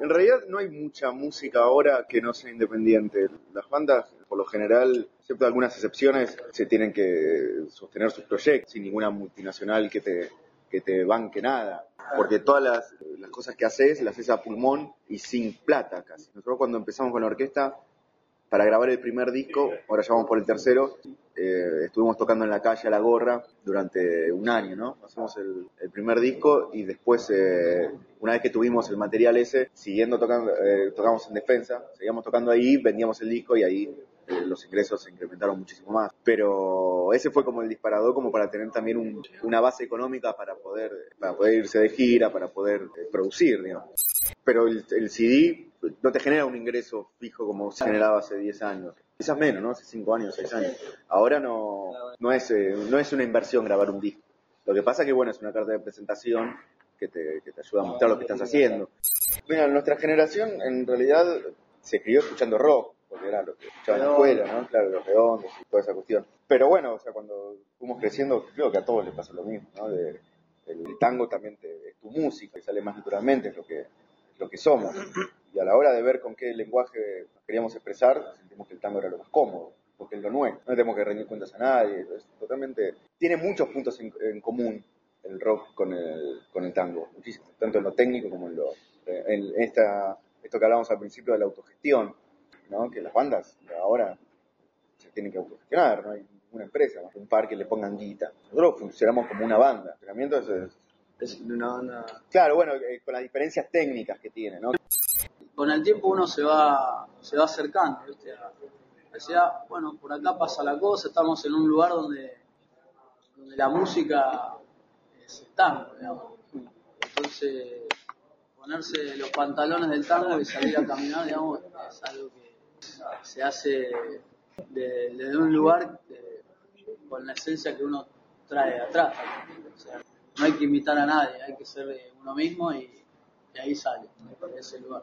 En realidad no hay mucha música ahora que no sea independiente. Las bandas, por lo general, excepto algunas excepciones, se tienen que sostener sus proyectos sin ninguna multinacional que te, que te banque nada. Porque todas las, las cosas que haces las haces a pulmón y sin plata casi. Nosotros cuando empezamos con la orquesta, para grabar el primer disco, ahora ya vamos por el tercero, eh, estuvimos tocando en la calle a la gorra durante un año, ¿no? Hacemos el, primer disco y después, eh, una vez que tuvimos el material ese, siguiendo tocando, eh, tocamos en defensa, seguíamos tocando ahí, vendíamos el disco y ahí los ingresos se incrementaron muchísimo más. Pero ese fue como el disparador, como para tener también un- una base económica para poder, para poder irse de gira, para poder producir, digamos. Pero el CD no te genera un ingreso fijo como se generaba hace 10 años. Quizás menos, ¿no? Hace 5 años, 6 años. Ahora no, no, es, eh, no es una inversión grabar un disco. Lo que pasa que, bueno, es una carta de presentación que te, que te ayuda a mostrar lo que estás haciendo. Mira, nuestra generación en realidad se crió escuchando rock, porque era lo que escuchaba en la escuela, ¿no? Claro, los redondos y toda esa cuestión. Pero bueno, o sea, cuando fuimos creciendo, creo que a todos les pasa lo mismo, ¿no? De- el, el tango también te- es tu música, y sale más naturalmente, es lo que, es lo que somos. Y a la hora de ver con qué lenguaje nos queríamos expresar, sentimos que el tango era lo más cómodo, porque es lo nuestro. No tenemos que rendir cuentas a nadie, es totalmente... Tiene muchos puntos en, en común el rock con el, con el tango, muchísimo, tanto en lo técnico como en lo... En esta, esto que hablábamos al principio de la autogestión, ¿no? que las bandas ahora se tienen que autogestionar, no hay ninguna empresa, más que un par que le pongan guita. Nosotros funcionamos como una banda. El funcionamiento es, es- Es una banda. claro, bueno, eh, con las diferencias técnicas que tiene, ¿no? Con el tiempo uno se va, se va acercando, ¿viste? Decía, bueno, por acá pasa la cosa, estamos en un lugar donde, la música es tango, digamos. Entonces, ponerse los pantalones del tango y salir a caminar, digamos, es algo que se hace de- desde un lugar con la esencia que uno trae de atrás. No hay que imitar a nadie, hay que ser uno mismo y, y ahí sale, de ese lugar.